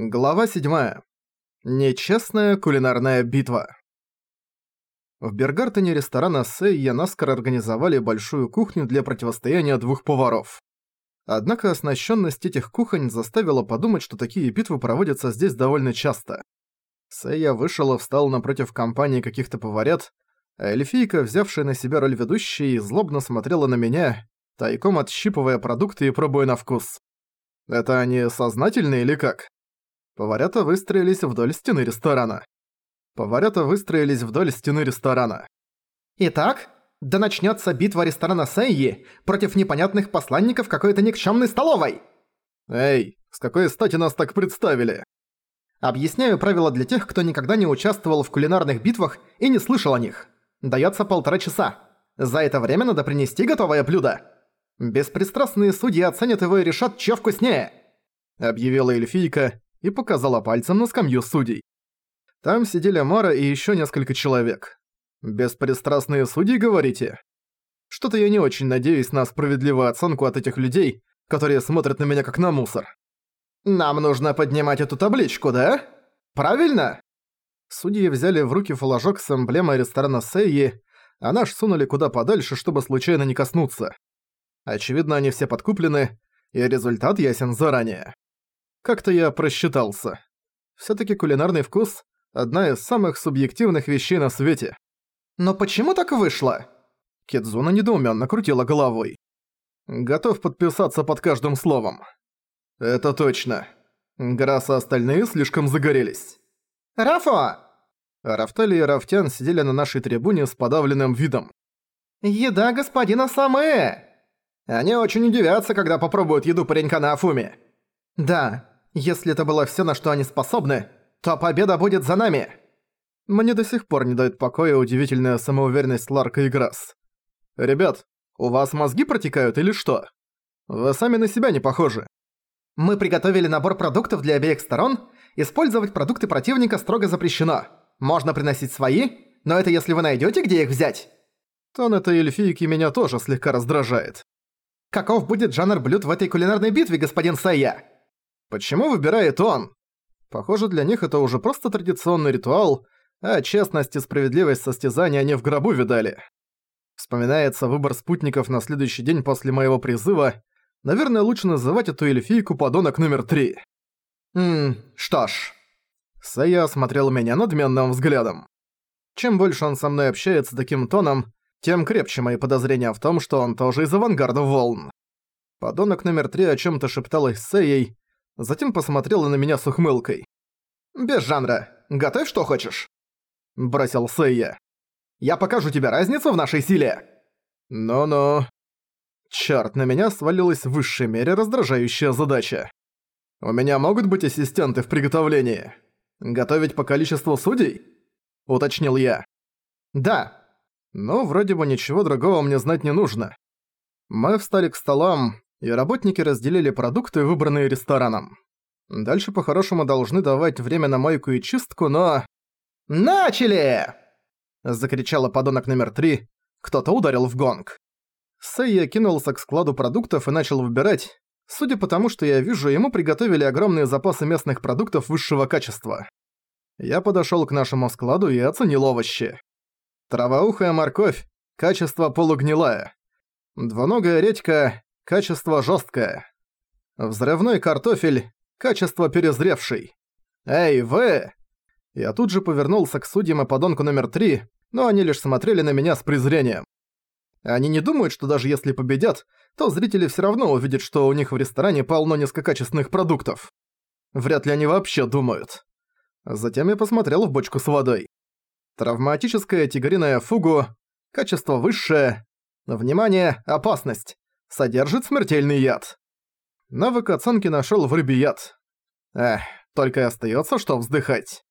Глава 7. Нечестная кулинарная битва. В Бергартене ресторана Сейя наскоро организовали большую кухню для противостояния двух поваров. Однако оснащенность этих кухонь заставила подумать, что такие битвы проводятся здесь довольно часто. Сейя вышел и встал напротив компании каких-то поварят, а эльфийка, взявшая на себя роль ведущей, злобно смотрела на меня, тайком отщипывая продукты и пробуя на вкус. Это они сознательные или как? Поварята выстроились вдоль стены ресторана. Поварята выстроились вдоль стены ресторана. Итак, да начнется битва ресторана Сэйи против непонятных посланников какой-то никчемной столовой. Эй, с какой стати нас так представили? Объясняю правила для тех, кто никогда не участвовал в кулинарных битвах и не слышал о них. Дается полтора часа. За это время надо принести готовое блюдо. Беспристрастные судьи оценят его и решат, чьё вкуснее. Объявила эльфийка, и показала пальцем на скамью судей. Там сидели Мара и еще несколько человек. Беспристрастные судьи, говорите? Что-то я не очень надеюсь на справедливую оценку от этих людей, которые смотрят на меня как на мусор. Нам нужно поднимать эту табличку, да? Правильно? Судьи взяли в руки флажок с эмблемой ресторана Сейи, а наш сунули куда подальше, чтобы случайно не коснуться. Очевидно, они все подкуплены, и результат ясен заранее. Как-то я просчитался. Всё-таки кулинарный вкус – одна из самых субъективных вещей на свете. Но почему так вышло? Кидзуна недоумённо крутила головой. Готов подписаться под каждым словом. Это точно. Граса остальные слишком загорелись. Рафа! Рафтали и Рафтян сидели на нашей трибуне с подавленным видом. «Еда господина Самэ!» Они очень удивятся, когда попробуют еду паренька на Афуме. «Да, если это было всё, на что они способны, то победа будет за нами!» Мне до сих пор не дает покоя удивительная самоуверенность Ларка и Грасс. «Ребят, у вас мозги протекают или что? Вы сами на себя не похожи». «Мы приготовили набор продуктов для обеих сторон. Использовать продукты противника строго запрещено. Можно приносить свои, но это если вы найдёте, где их взять». Тон этой эльфийки меня тоже слегка раздражает. «Каков будет жанр блюд в этой кулинарной битве, господин Сайя?» Почему выбирает он? Похоже, для них это уже просто традиционный ритуал, а честность и справедливость состязания они в гробу видали. Вспоминается выбор спутников на следующий день после моего призыва. Наверное, лучше называть эту эльфийку подонок номер три. Ммм, что ж. Сэя осмотрел меня надменным взглядом. Чем больше он со мной общается таким тоном, тем крепче мои подозрения в том, что он тоже из авангарда волн. Подонок номер три о чем то шепталась с Сэей, затем посмотрела на меня с ухмылкой. «Без жанра. Готовь, что хочешь», — бросил Сэйя. «Я покажу тебе разницу в нашей силе». «Ну-ну». Чёрт, на меня свалилась в высшей мере раздражающая задача. «У меня могут быть ассистенты в приготовлении? Готовить по количеству судей?» — уточнил я. «Да». Ну, вроде бы ничего другого мне знать не нужно. Мы встали к столам, и работники разделили продукты, выбранные рестораном. Дальше по-хорошему должны давать время на мойку и чистку, но... «Начали!» – закричала подонок номер три. Кто-то ударил в гонг. Сэйя кинулся к складу продуктов и начал выбирать. Судя по тому, что я вижу, ему приготовили огромные запасы местных продуктов высшего качества. Я подошёл к нашему складу и оценил овощи. Травоухая морковь, качество полугнилая. Двуногая редька, Качество жесткое. Взрывной картофель. Качество перезревший. Эй, вы! Я тут же повернулся к судьям и подонку номер три, но они лишь смотрели на меня с презрением. Они не думают, что даже если победят, то зрители все равно увидят, что у них в ресторане полно низкокачественных продуктов. Вряд ли они вообще думают. Затем я посмотрел в бочку с водой. Травматическая тигриная фугу, качество высшее, внимание, опасность содержит смертельный яд. Навык оценки нашёл в рыбе яд. Эх, только и остаётся, что вздыхать.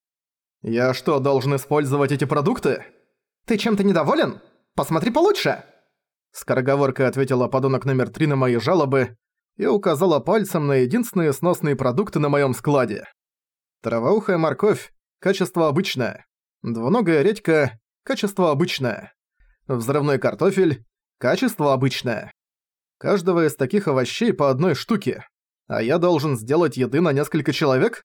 Я что, должен использовать эти продукты? Ты чем-то недоволен? Посмотри получше. Скороговоркой ответила подонок номер три на мои жалобы и указала пальцем на единственные сносные продукты на моем складе. Травоухая морковь – качество обычное. Двуногая редька – качество обычное. Взрывной картофель – качество обычное. Каждого из таких овощей по одной штуке. А я должен сделать еды на несколько человек?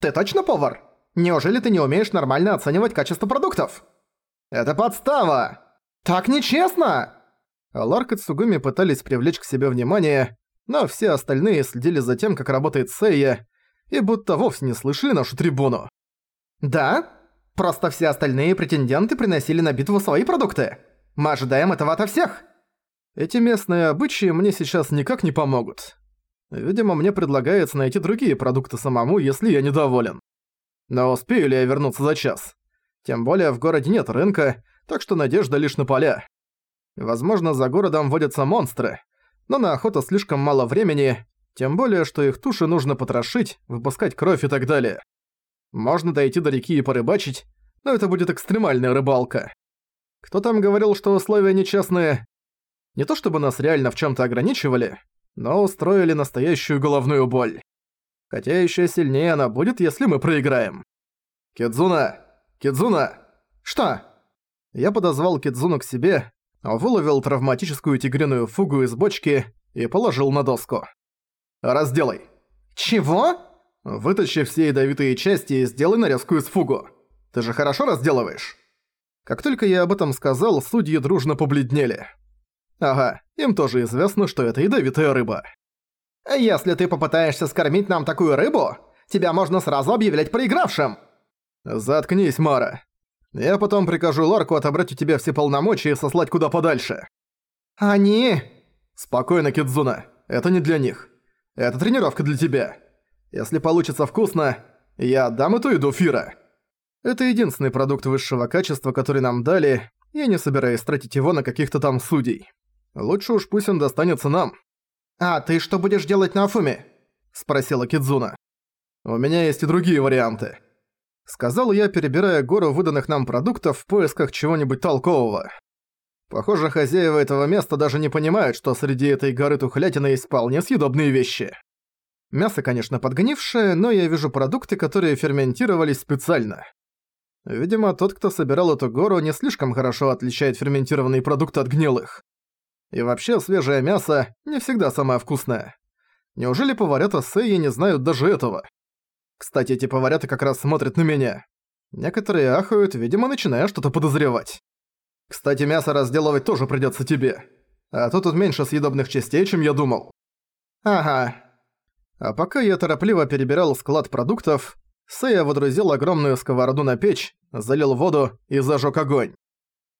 Ты точно повар? Неужели ты не умеешь нормально оценивать качество продуктов? Это подстава! Так нечестно! Ларк и Цугуми пытались привлечь к себе внимание, но все остальные следили за тем, как работает Сэйя, и будто вовсе не слышали нашу трибуну. «Да? Просто все остальные претенденты приносили на битву свои продукты. Мы ожидаем этого ото всех!» Эти местные обычаи мне сейчас никак не помогут. Видимо, мне предлагается найти другие продукты самому, если я недоволен. Но успею ли я вернуться за час? Тем более в городе нет рынка, так что надежда лишь на поля. Возможно, за городом водятся монстры, но на охоту слишком мало времени, тем более, что их туши нужно потрошить, выпускать кровь и так далее. Можно дойти до реки и порыбачить, но это будет экстремальная рыбалка. Кто там говорил, что условия нечестные? Не то чтобы нас реально в чем то ограничивали, но устроили настоящую головную боль. Хотя еще сильнее она будет, если мы проиграем. «Кидзуна! Кидзуна!» «Что?» Я подозвал Кидзуну к себе, выловил травматическую тигриную фугу из бочки и положил на доску. «Разделай!» «Чего?» «Вытащи все ядовитые части и сделай нарезку из фугу. Ты же хорошо разделываешь?» Как только я об этом сказал, судьи дружно побледнели. Ага, им тоже известно, что это ядовитая рыба. «Если ты попытаешься скормить нам такую рыбу, тебя можно сразу объявлять проигравшим!» «Заткнись, Мара. Я потом прикажу Ларку отобрать у тебя все полномочия и сослать куда подальше». «Они...» «Спокойно, Кидзуна. Это не для них. Это тренировка для тебя. Если получится вкусно, я отдам эту еду Фира». Это единственный продукт высшего качества, который нам дали, я не собираюсь тратить его на каких-то там судей. Лучше уж пусть он достанется нам. «А ты что будешь делать на Афуме?» – спросила Кидзуна. «У меня есть и другие варианты», – сказал я, перебирая гору выданных нам продуктов в поисках чего-нибудь толкового. Похоже, хозяева этого места даже не понимают, что среди этой горы тухлятины есть вполне съедобные вещи. Мясо, конечно, подгнившее, но я вижу продукты, которые ферментировались специально. Видимо, тот, кто собирал эту гору, не слишком хорошо отличает ферментированные продукты от гнилых. И вообще, свежее мясо не всегда самое вкусное. Неужели поварята Сэйи не знают даже этого? Кстати, эти поварята как раз смотрят на меня. Некоторые ахают, видимо, начиная что-то подозревать. Кстати, мясо разделывать тоже придётся тебе. А то тут меньше съедобных частей, чем я думал. Ага. А пока я торопливо перебирал склад продуктов, Сэя водрузил огромную сковороду на печь, залил воду и зажёг огонь.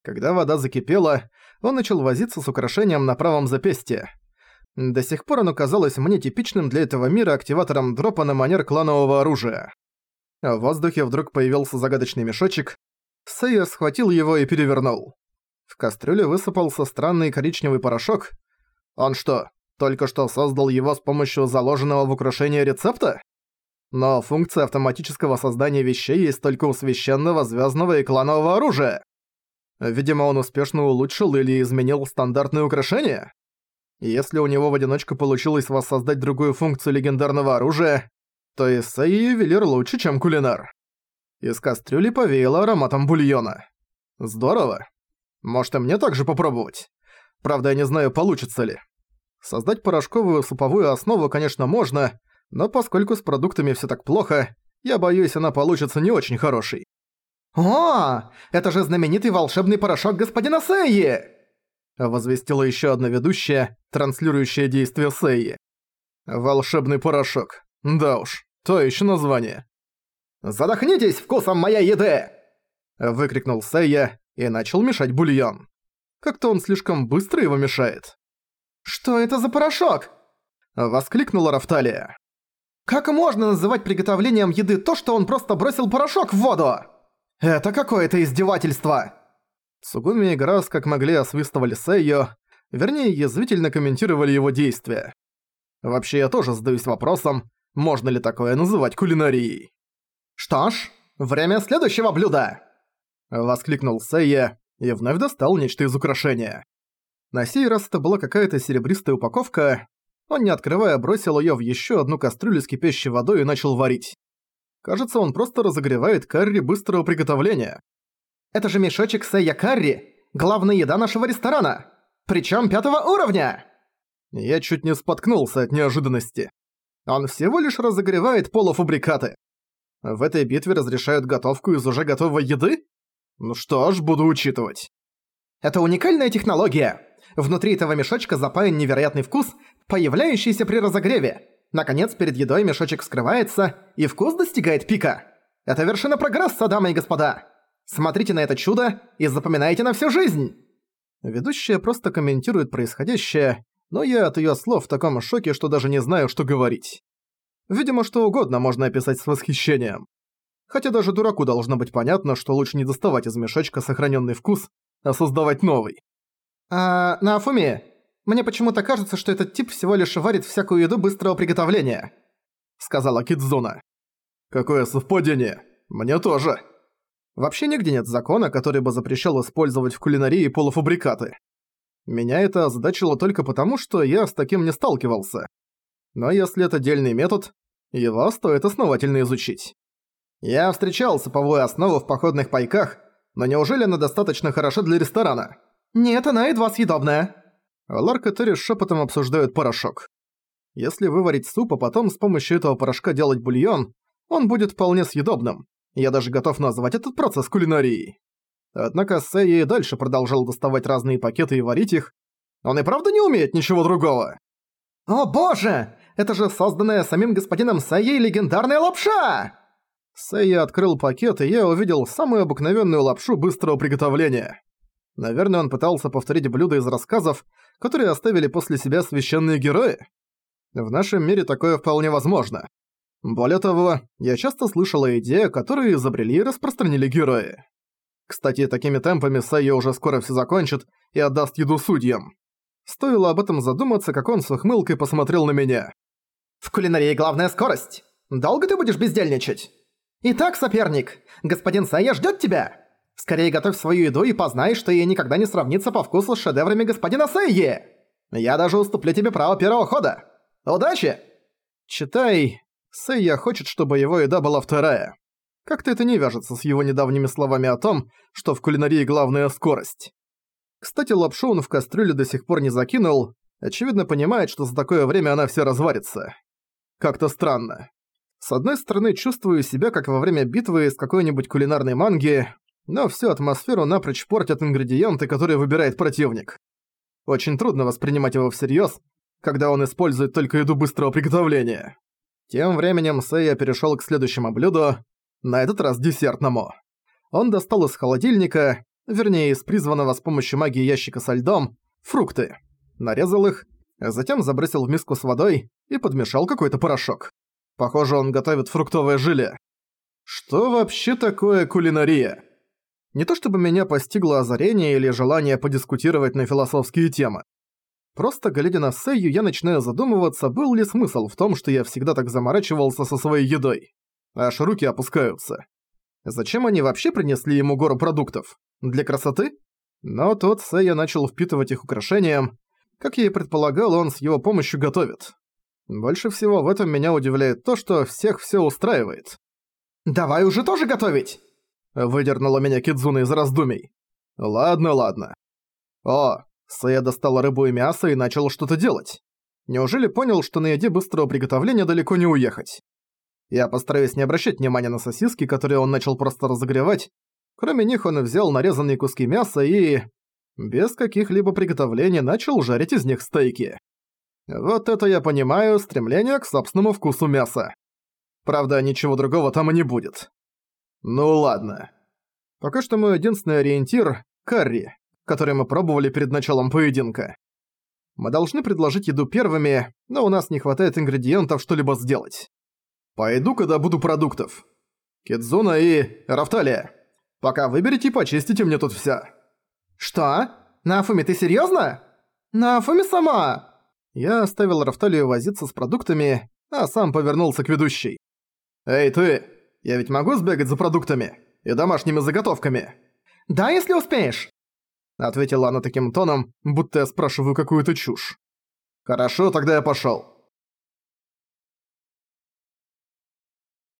Когда вода закипела, он начал возиться с украшением на правом запястье. До сих пор оно казалось мне типичным для этого мира активатором дропа на манер кланового оружия. В воздухе вдруг появился загадочный мешочек. Сэйя схватил его и перевернул. В кастрюле высыпался странный коричневый порошок. Он что, только что создал его с помощью заложенного в украшение рецепта? Но функция автоматического создания вещей есть только у священного, звездного и кланового оружия. Видимо, он успешно улучшил или изменил стандартные украшения? Если у него в одиночку получилось воссоздать другую функцию легендарного оружия, то Исей ювелир лучше, чем кулинар. Из кастрюли повеяло ароматом бульона. Здорово. Может и мне также попробовать? Правда, я не знаю, получится ли. Создать порошковую суповую основу, конечно, можно, но поскольку с продуктами всё так плохо, я боюсь, она получится не очень хорошей. «О, это же знаменитый волшебный порошок господина Сэйи!» Возвестила еще одна ведущая, транслирующая действия Сэйи. «Волшебный порошок. Да уж, то еще название». «Задохнитесь вкусом моей еды!» Выкрикнул Сэйя и начал мешать бульон. Как-то он слишком быстро его мешает. «Что это за порошок?» Воскликнула Рафталия. «Как можно называть приготовлением еды то, что он просто бросил порошок в воду?» «Это какое-то издевательство!» Сугуми и Грасс как могли освистывали Сэйо, вернее, язвительно комментировали его действия. Вообще, я тоже задаюсь вопросом, можно ли такое называть кулинарией. «Что ж, время следующего блюда!» Воскликнул Сэйя и вновь достал нечто из украшения. На сей раз это была какая-то серебристая упаковка. Он, не открывая, бросил её в ещё одну кастрюлю с кипящей водой и начал варить. Кажется, он просто разогревает карри быстрого приготовления. Это же мешочек сэя карри, главная еда нашего ресторана. Причем пятого уровня. Я чуть не споткнулся от неожиданности. Он всего лишь разогревает полуфабрикаты. В этой битве разрешают готовку из уже готовой еды? Ну что ж, буду учитывать. Это уникальная технология. Внутри этого мешочка запаян невероятный вкус, появляющийся при разогреве. Наконец, перед едой мешочек вскрывается, и вкус достигает пика. Это вершина прогресса, дамы и господа. Смотрите на это чудо и запоминайте на всю жизнь. Ведущая просто комментирует происходящее, но я от её слов в таком шоке, что даже не знаю, что говорить. Видимо, что угодно можно описать с восхищением. Хотя даже дураку должно быть понятно, что лучше не доставать из мешочка сохранённый вкус, а создавать новый. «А, Нафуми, мне почему-то кажется, что этот тип всего лишь варит всякую еду быстрого приготовления», — сказала Кидзуна. «Какое совпадение! Мне тоже!» Вообще нигде нет закона, который бы запрещал использовать в кулинарии полуфабрикаты. Меня это озадачило только потому, что я с таким не сталкивался. Но если это дельный метод, его стоит основательно изучить. Я встречал суповую основу в походных пайках, но неужели она достаточно хороша для ресторана? Нет, она едва съедобная. Ларк и Терри шепотом обсуждают порошок. Если выварить суп, а потом с помощью этого порошка делать бульон, он будет вполне съедобным. Я даже готов назвать этот процесс кулинарией. Однако Сэйя и дальше продолжал доставать разные пакеты и варить их. Он и правда не умеет ничего другого. «О боже! Это же созданная самим господином Сэйей легендарная лапша!» Сэйя открыл пакет, и я увидел самую обыкновенную лапшу быстрого приготовления. Наверное, он пытался повторить блюда из рассказов, которые оставили после себя священные герои. В нашем мире такое вполне возможно. Более того, я часто слышала идеи, которые изобрели и распространили герои. Кстати, такими темпами Сайо уже скоро все закончит и отдаст еду судьям. Стоило об этом задуматься, как он с ухмылкой посмотрел на меня. «В кулинарии главная скорость. Долго ты будешь бездельничать? Итак, соперник, господин Сайя ждет тебя. Скорее готовь свою еду и познай, что ей никогда не сравнится по вкусу с шедеврами господина Сайи. Я даже уступлю тебе право первого хода. Удачи!» «Читай, Сэйя хочет, чтобы его еда была вторая. Как-то это не вяжется с его недавними словами о том, что в кулинарии главная скорость. Кстати, лапшу он в кастрюле до сих пор не закинул, очевидно понимает, что за такое время она вся разварится. Как-то странно. С одной стороны, чувствую себя как во время битвы из какой-нибудь кулинарной манги, но всю атмосферу напрочь портят ингредиенты, которые выбирает противник. Очень трудно воспринимать его всерьёз, когда он использует только еду быстрого приготовления. Тем временем Сэйя перешёл к следующему блюду, на этот раз десертному. Он достал из холодильника, вернее из призванного с помощью магии ящика со льдом, фрукты. Нарезал их, затем забросил в миску с водой и подмешал какой-то порошок. Похоже, он готовит фруктовое желе. Что вообще такое кулинария? Не то чтобы меня постигло озарение или желание подискутировать на философские темы. Просто глядя на Сэйю, я начинаю задумываться, был ли смысл в том, что я всегда так заморачивался со своей едой. Аж руки опускаются. Зачем они вообще принесли ему гору продуктов? Для красоты? Но тот Сэйя начал впитывать их украшением. Как я и предполагал, он с его помощью готовит. Больше всего в этом меня удивляет то, что всех все устраивает. «Давай уже тоже готовить!» Выдернула меня Кидзуна из раздумий. «Ладно, ладно. О, Сэя достал рыбу и мясо и начал что-то делать. Неужели понял, что на еде быстрого приготовления далеко не уехать? Я постараюсь не обращать внимания на сосиски, которые он начал просто разогревать. Кроме них он взял нарезанные куски мяса и... Без каких-либо приготовлений начал жарить из них стейки. Вот это я понимаю, стремление к собственному вкусу мяса. Правда, ничего другого там и не будет. Ну ладно. Пока что мой единственный ориентир – карри который мы пробовали перед началом поединка. Мы должны предложить еду первыми, но у нас не хватает ингредиентов что-либо сделать. Пойду, когда буду продуктов. Кидзуна и Рафталия. Пока выберите и почистите мне тут всё. Что? Нафуми, ты серьёзно? Нафуми сама! Я оставил Рафталию возиться с продуктами, а сам повернулся к ведущей. «Эй, ты! Я ведь могу сбегать за продуктами? И домашними заготовками?» «Да, если успеешь!» Ответила она таким тоном, будто я спрашиваю какую-то чушь. «Хорошо, тогда я пошёл.